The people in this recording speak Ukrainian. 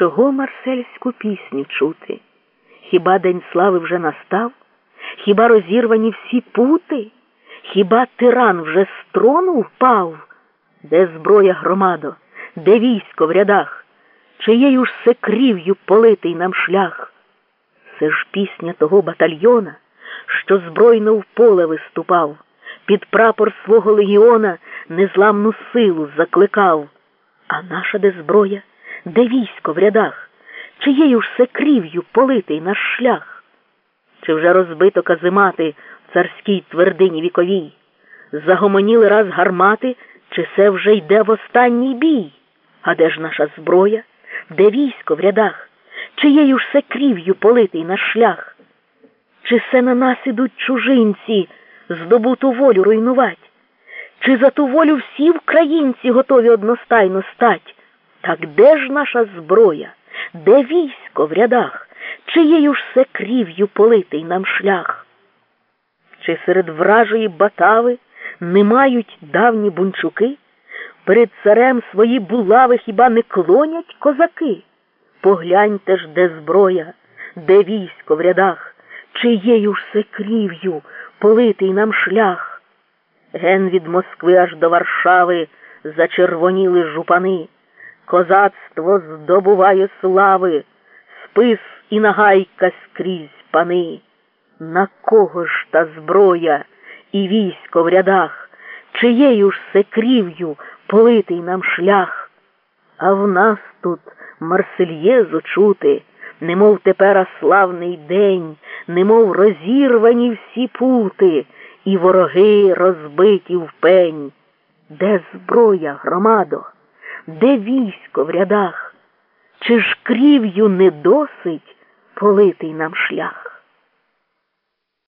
Чого марсельську пісню чути? Хіба день слави вже настав? Хіба розірвані всі пути? Хіба тиран вже з трону впав? Де зброя громадо, де військо в рядах, чиєю ж се крів'ю политий нам шлях? Це ж пісня того батальйона, що збройно в поле виступав, під прапор свого легіона незламну силу закликав. А наша де зброя, де військо в рядах, чиєю ж се крів'ю политий наш шлях? Чи вже розбито казимати в царській твердині віковій? Загомоніли раз гармати, чи це вже йде в останній бій? А де ж наша зброя? Де військо в рядах? Чиєю ж се крів'ю политий наш шлях? Чи се на нас ідуть чужинці здобуту волю руйнувать? Чи за ту волю всі українці готові одностайно стать? Так де ж наша зброя? Де військо в рядах? Чиєю ж се крів'ю политий нам шлях? Чи серед вражої батави не мають давні бунчуки? Перед царем свої булави хіба не клонять козаки? Погляньте ж, де зброя, де військо в рядах, чиєю ж се крів'ю политий нам шлях. Ген від Москви аж до Варшави зачервоніли жупани, козацтво здобуває слави, спис і нагайка скрізь пани. На кого ж та зброя і військо в рядах, чиєю ж се крів'ю политий нам шлях? А в нас тут Марсельєзу чути, немов тепера славний день, немов розірвані всі пути, і вороги розбиті в пень. Де зброя, громадо, де військо в рядах? Чи ж крів'ю не досить политий нам шлях?